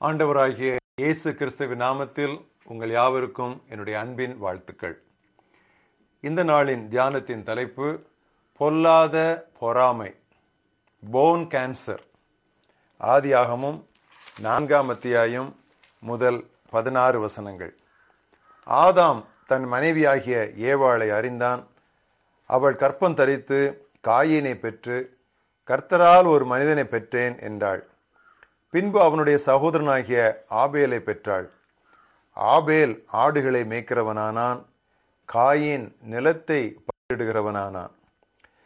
ஆண்டவராகிய இயேசு கிறிஸ்துவின் நாமத்தில் உங்கள் யாவருக்கும் என்னுடைய அன்பின் வாழ்த்துக்கள். இந்த நாளின் தியானத்தின் தலைப்பு பொல்லாத பொறாமை போன் கேன்சர் ஆதியாகமும் நான்காம் அத்தியாயம் முதல் பதினாறு வசனங்கள். ஆதாம் தன் மனைவியாகிய ஏவாளை அறிந்தான். அவள் கற்பம் தரித்து காயினை பெற்று கர்த்தரால் ஒரு மனிதனை பெற்றேன் என்றாள். பின்பு அவனுடைய சகோதரனாகிய ஆபேலை பெற்றாள். ஆபேல் ஆடுகளை மேய்க்கிறவனானான் காயின் நிலத்தை பயிரிடுகிறவனானான்.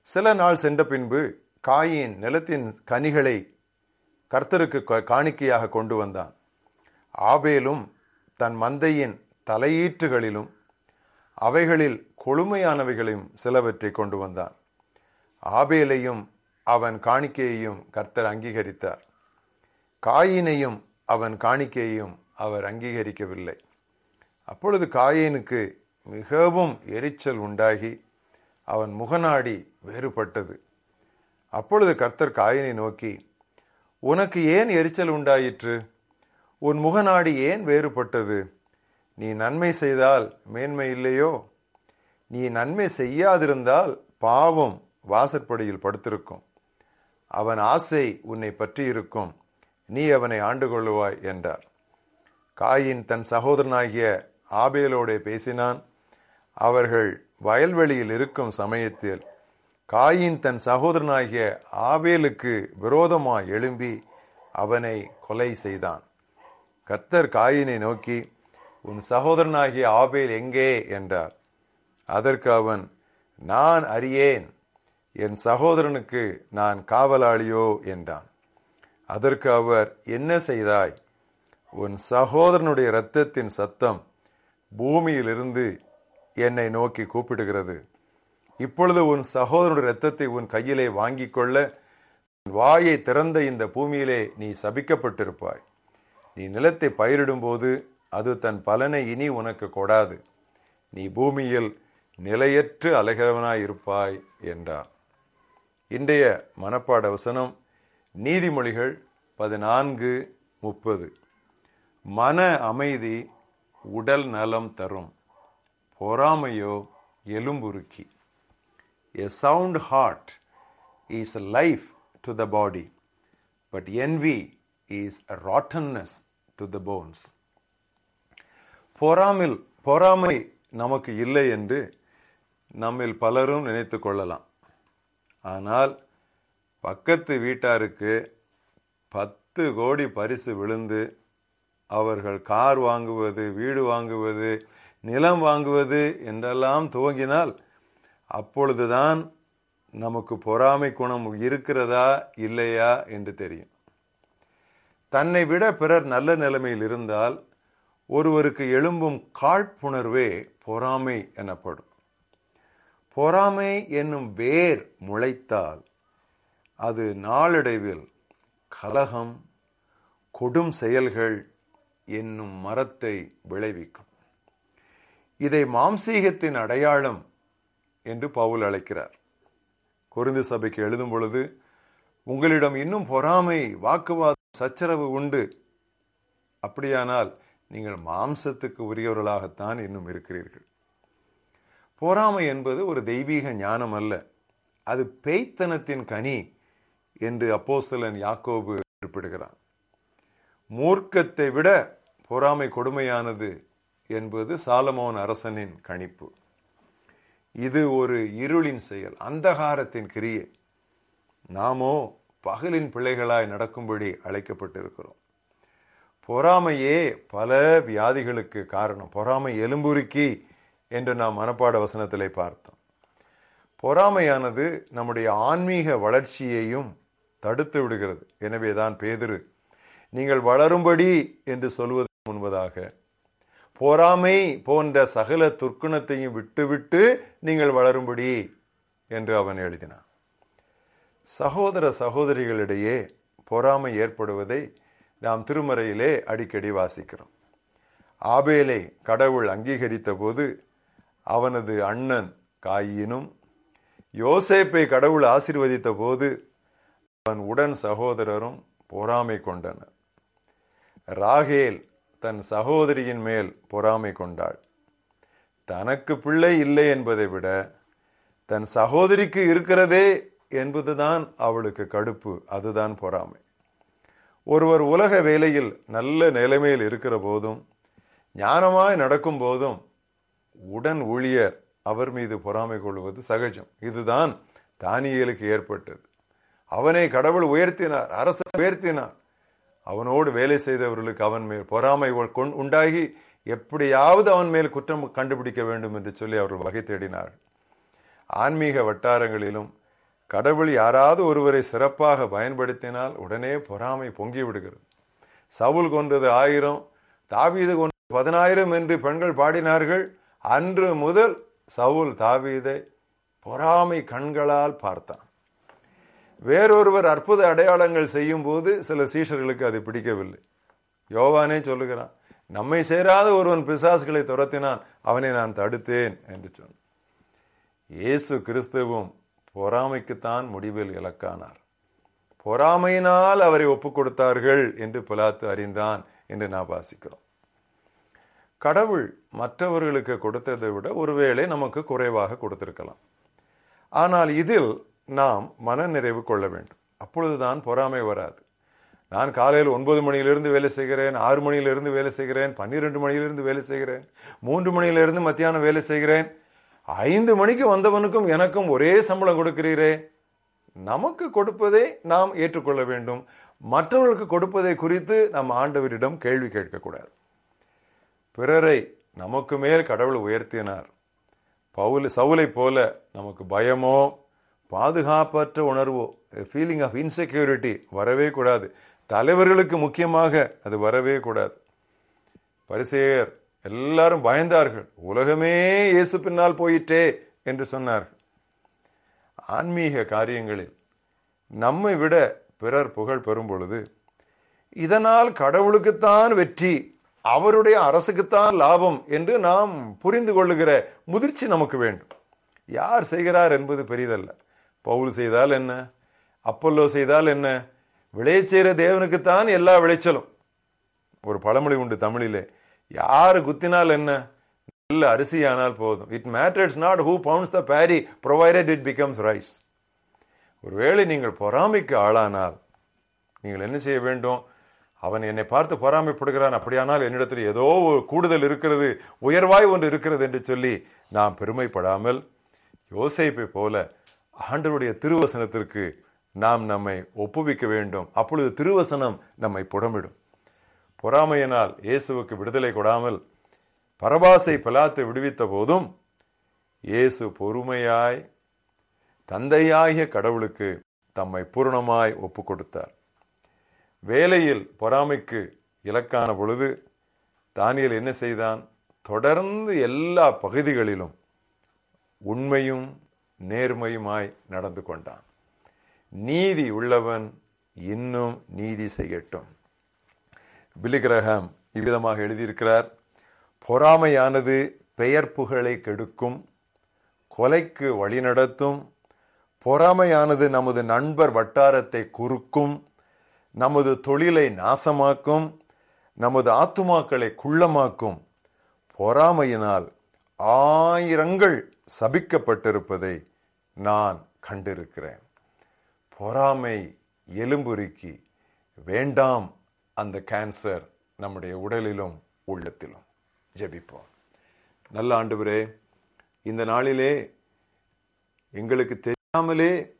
சில நாள் சென்ற பின்பு காயின் நிலத்தின் கனிகளை கர்த்தருக்கு காணிக்கையாக கொண்டு வந்தான். ஆபேலும் தன் மந்தையின் தலையீற்றுகளிலும் அவைகளில் கொழுமையானவைகளையும் சிலவற்றை கொண்டு வந்தான். ஆபேலையும் அவன் காணிக்கையையும் கர்த்தர் அங்கீகரித்தார். காயினையும் அவன் காணிக்கையையும் அவர் அங்கீகரிக்கவில்லை. அப்பொழுது காயினுக்கு மிகவும் எரிச்சல் உண்டாகி அவன் முகநாடி வேறுபட்டது. அப்பொழுது கர்த்தர் காயினை நோக்கி உனக்கு ஏன் எரிச்சல் உண்டாயிற்று? உன் முகநாடி ஏன் வேறுபட்டது? நீ நன்மை செய்தால் மேன்மை இல்லையோ? நீ நன்மை செய்யாதிருந்தால் பாவம் வாசற்படியில் படுத்திருக்கும். அவன் ஆசை உன்னை பற்றி இருக்கும் நீ அவனை ஆண்டு கொள்ளுவாய் என்றார். காயின் தன் சகோதரனாகிய ஆபேலோடே பேசினான். அவர்கள் வயல்வெளியில் இருக்கும் சமயத்தில் காயின் தன் சகோதரனாகிய ஆபேலுக்கு விரோதமாய் எழும்பி அவனை கொலை செய்தான். கர்த்தர் காயினை நோக்கி உன் சகோதரனாகிய ஆபேல் எங்கே? என்றார். அதற்கு அவன் நான் அறியேன். என் சகோதரனுக்கு நான் காவலாளியோ? என்றான். அதற்கு அவர் என்ன செய்தாய்? உன் சகோதரனுடைய இரத்தத்தின் சத்தம் பூமியிலிருந்து என்னை நோக்கி கூப்பிடுகிறது. இப்பொழுது உன் சகோதரனுடைய இரத்தத்தை உன் கையிலே வாங்கிக் கொள்ள வாயை திறந்த இந்த பூமியிலே நீ சபிக்கப்பட்டிருப்பாய். நீ நிலத்தை பயிரிடும்போது அது தன் பலனை இனி உனக்கு கொடாது. நீ பூமியில் நிலையற்று அலைகிறவனாய் இருப்பாய் என்றார் இன்றைய மனப்பாட வசனம் நீதிமொழிகள் பதினான்கு முப்பது. மன அமைதி உடல் நலம் தரும். பொறாமையோ எலும்புருக்கி. A sound heart is life to the body, but envy a rottenness to the bones பொறாமில் பொறாமை நமக்கு இல்லை என்று நம்மில் பலரும் நினைத்து கொள்ளலாம். ஆனால் பக்கத்து வீட்டாருக்கு பத்து கோடி பரிசு விழுந்து அவர்கள் கார் வாங்குவது வீடு வாங்குவது நிலம் வாங்குவது என்றெல்லாம் துவங்கினால் அப்பொழுதுதான் நமக்கு பொறாமை குணம் இருக்கிறதா இல்லையா என்று தெரியும். தன்னை விட பிறர் நல்ல நிலைமையில் இருந்தால் ஒருவருக்கு எழும்பும் காழ்ப்புணர்வே பொறாமை எனப்படும். பொறாமை என்னும் வேர் முளைத்தால் அது நாளடைவில் கலகம் கொடும் செயல்கள் என்னும் மரத்தை விளைவிக்கும். இதை மாம்சீகத்தின் அடையாளம் என்று பவுல் அழைக்கிறார். கொரிந்து சபைக்கு எழுதும் பொழுது உங்களிடம் இன்னும் பொறாமை வாக்குவாதம் சச்சரவு உண்டு. அப்படியானால் நீங்கள் மாம்சத்துக்கு உரியவர்களாகத்தான் இன்னும் இருக்கிறீர்கள். பொறாமை என்பது ஒரு தெய்வீக ஞானம் அல்ல. அது பேய்த்தனத்தின் கனி. என்று அப்போஸ்தலன் யாக்கோபு குறிப்பிடுகிறான். மூர்க்கத்தை விட பொறாமை கொடுமையானது என்பது சாலமோன் அரசனின் கணிப்பு. இது ஒரு இருளின் செயல் அந்தகாரத்தின் கிரியை. நாமோ பகலின் பிள்ளைகளாய் நடக்கும்படி அழைக்கப்பட்டிருக்கிறோம். பொறாமையே பல வியாதிகளுக்கு காரணம். பொறாமை எலும்புருக்கி என்று நாம் மனப்பாட வசனத்திலே பார்த்தோம். பொறாமையானது நம்முடைய ஆன்மீக வளர்ச்சியையும் தடுத்து விடுகிறது. எனவேதான் பேதுரு நீங்கள் வளரும்படி என்று சொல்வது முன்பதாக பொறாமை போன்ற சகல துர்க்குணத்தையும் விட்டுவிட்டு நீங்கள் வளரும்படி என்று அவன் எழுதினான். சகோதர சகோதரிகளிடையே பொறாமை ஏற்படுவதை நாம் திருமறையிலே அடிக்கடி வாசிக்கிறோம். ஆபேலை கடவுள் அங்கீகரித்த போது அவனது அண்ணன் காயினும் யோசேப்பை கடவுள் ஆசிர்வதித்த போது அவன் உடன் சகோதரரும் பொறாமை கொண்டனர். ராகேல் தன் சகோதரியின் மேல் பொறாமை கொண்டாள். தனக்கு பிள்ளை இல்லை என்பதை விட தன் சகோதரிக்கு இருக்கிறதே என்பதுதான் அவளுக்கு கடுப்பு அதுதான் பொறாமை. ஒருவர் உலக வேலையில் நல்ல நிலைமையில் இருக்கிற போதும் ஞானமாய் நடக்கும் போதும் உடன் ஊழியர் அவர் மீது பொறாமை கொள்வது சகஜம். இதுதான் தானியலுக்கு ஏற்பட்டது. அவனை கடவுள் உயர்த்தினார் அரசு உயர்த்தினார். அவனோடு வேலை செய்தவர்களுக்கு அவன் மேல் பொறாமை கொண்- உண்டாகி எப்படியாவது அவன் மேல் குற்றம் கண்டுபிடிக்க வேண்டும் என்று சொல்லி அவர்கள் வகை தேடினார்கள். ஆன்மீக வட்டாரங்களிலும் கடவுள் யாராவது ஒருவரை சிறப்பாக பயன்படுத்தினால் உடனே பொறாமை பொங்கி விடுகிறது. சவுல் கொன்றது ஆயிரம் தாவீது கொன்றது பதினாயிரம் என்று பெண்கள் பாடினார்கள். அன்று முதல் சவுல் தாவீதை பொறாமை கண்களால் பார்த்தான். வேறொருவர் அற்புத அடையாளங்கள் செய்யும் போது சில சீஷர்களுக்கு அது பிடிக்கவில்லை. யோவானே சொல்லுகிறான் நம்மை சேராத ஒருவன் பிசாசுகளை துரத்தினான் அவனை நான் தடுத்தேன் என்று சொன்னான். இயேசு கிறிஸ்துவும் பொறாமைக்குத்தான் முடிவில் இலக்கானார். பொறாமையினால் அவரை ஒப்புக் கொடுத்தார்கள் என்று பிலாத்து அறிந்தான் என்று நான் வாசிக்கிறோம். கடவுள் மற்றவர்களுக்கு கொடுத்ததை விட ஒருவேளை நமக்கு குறைவாக கொடுத்திருக்கலாம். ஆனால் இதில் நாம் மனநிறைவு கொள்ள வேண்டும். அப்பொழுதுதான் பொறாமை வராது. நான் காலையில் ஒன்பது மணியிலிருந்து வேலை செய்கிறேன் ஆறு மணியிலிருந்து வேலை செய்கிறேன் பன்னிரெண்டு மணியிலிருந்து வேலை செய்கிறேன் மூன்று மணியிலிருந்து மத்தியானம் வேலை செய்கிறேன். ஐந்து மணிக்கு வந்தவனுக்கும் எனக்கும் ஒரே சம்பளம் கொடுக்கிறீரே. நமக்கு கொடுப்பதை நாம் ஏற்றுக்கொள்ள வேண்டும். மற்றவர்களுக்கு கொடுப்பதை குறித்து நம் ஆண்டவரிடம் கேள்வி கேட்கக்கூடாது. பிறரை நமக்கு மேல் கடவுள் உயர்த்தினார். பவுல் சவுலை போல நமக்கு பயமோ பாதுகாப்பற்ற உணர்வோ ஃபீலிங் ஆஃப் இன்செக்யூரிட்டி வரவே கூடாது. தலைவர்களுக்கு முக்கியமாக அது வரவே கூடாது. பரிசேயர் எல்லாரும் பயந்தார்கள். உலகமே இயேசு பின்னால் போயிட்டே என்று சொன்னார்கள். ஆன்மீக காரியங்களில் நம்மை விட பிறர் புகழ் பெறும் பொழுது இதனால் கடவுளுக்குத்தான் வெற்றி அவருடைய அரசுக்குத்தான் லாபம் என்று நாம் புரிந்து கொள்ளுகிற முதிர்ச்சி நமக்கு வேண்டும். யார் செய்கிறார் என்பது பெரிதல்ல. பவுல் செய்தால் என்ன? அப்பல்லோ செய்தால் என்ன? விளையச் செய்கிற தேவனுக்குத்தான் எல்லா விளைச்சலும். ஒரு பழமொழி உண்டு தமிழிலே. யாரு குத்தினால் என்ன? நல்ல அரிசியானால் போதும். It matters not who pounds the berry provided it becomes rice ஒருவேளை நீங்கள் பொறாமைக்கு ஆளானால் நீங்கள் என்ன செய்ய வேண்டும்? அவன் என்னை பார்த்து பொறாமைப்படுகிறான். அப்படியானால் என்னிடத்தில் ஏதோ கூடுதல் இருக்கிறது உயர்வாய் ஒன்று இருக்கிறது என்று சொல்லி நாம் பெருமைப்படாமல் யோசிப்பை போல ஆண்டருடைய திருவசனத்திற்கு நாம் நம்மை ஒப்புவிக்க வேண்டும். அப்பொழுது திருவசனம் நம்மை புடமிடும். பொறாமையினால் இயேசுவுக்கு விடுதலை கொடாமல் பரபாசை பலாத்து விடுவித்த போதும் இயேசு பொறுமையாய் தந்தையாகிய கடவுளுக்கு தம்மை பூரணமாய் ஒப்பு கொடுத்தார். வேலையில் பொறாமைக்கு இலக்கான பொழுது தானியல் என்ன செய்தான்? தொடர்ந்து எல்லா பகுதிகளிலும் உண்மையும் நேர்மையுமாய் நடந்து கொண்டான். நீதி உள்ளவன் இன்னும் நீதி செய்யட்டும். பிலிகிரகம் இவ்விதமாக எழுதியிருக்கிறார் பொறாமையானது பெயர் புகழை கெடுக்கும் கொலைக்கு வழிநடத்தும் பொறாமையானது நமது நண்பர் வட்டாரத்தை குறுக்கும் நமது தொழிலை நாசமாக்கும் நமது ஆத்துமாக்களை குள்ளமாக்கும் பொறாமையினால் ஆயிரங்கள் சபிக்கப்பட்டிருப்பதை நான் கண்டிருக்கிறேன். பொறாமை எலும்புருக்கி வேண்டாம் அந்த கேன்சர் நம்முடைய உடலிலும் உள்ளத்திலும். ஜபிப்போம். நல்ல ஆண்டுவரே இந்த நாளிலே எங்களுக்கு தெரியாமலே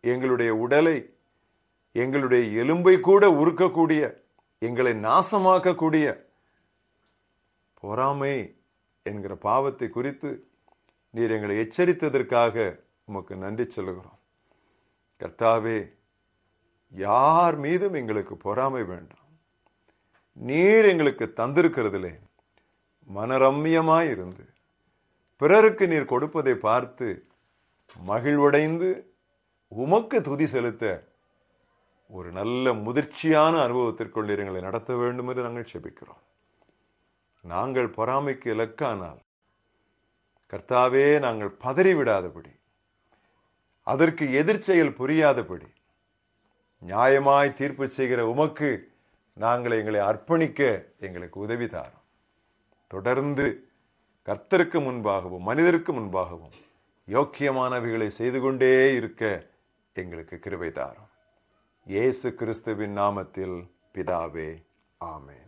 எங்களுடைய உடலை எங்களுடைய எலும்பை கூட உருக்கக்கூடிய எங்களை நாசமாக்கக்கூடிய பொறாமை என்கிற பாவத்தை குறித்து நீர் எங்களை எச்சரித்ததற்காக உமக்கு நன்றி சொல்லுகிறோம். கர்த்தாவே யார் மீதும் எங்களுக்கு பொறாமை வேண்டாம். நீர் எங்களுக்கு தந்திருக்கிறதுலே மனரம்யமாய் இருந்து பிறருக்கு நீர் கொடுப்பதை பார்த்து மகிழ்வடைந்து உமக்கு துதி செலுத்த ஒரு நல்ல முதிர்ச்சியான அனுபவத்திற்குள் நீர் எங்களை நடத்த வேண்டும் என்று நாங்கள் செபிக்கிறோம். நாங்கள் பொறாமைக்கு இலக்கானால் கர்த்தாவே நாங்கள் பதறிவிடாதபடி. அதற்கு எதிர்ச்செயல் புரியாதபடி. நியாயமாய் தீர்ப்பு செய்கிற உமக்கு நாங்கள் எங்களை அர்ப்பணிக்க எங்களுக்கு உதவி தாரோம். தொடர்ந்து கர்த்தருக்கு முன்பாகவும் மனிதருக்கு முன்பாகவும் யோக்கியமானவைகளை செய்து கொண்டே இருக்க எங்களுக்கு கிருபை தாரும். இயேசு கிறிஸ்துவின் நாமத்தில் பிதாவே ஆமே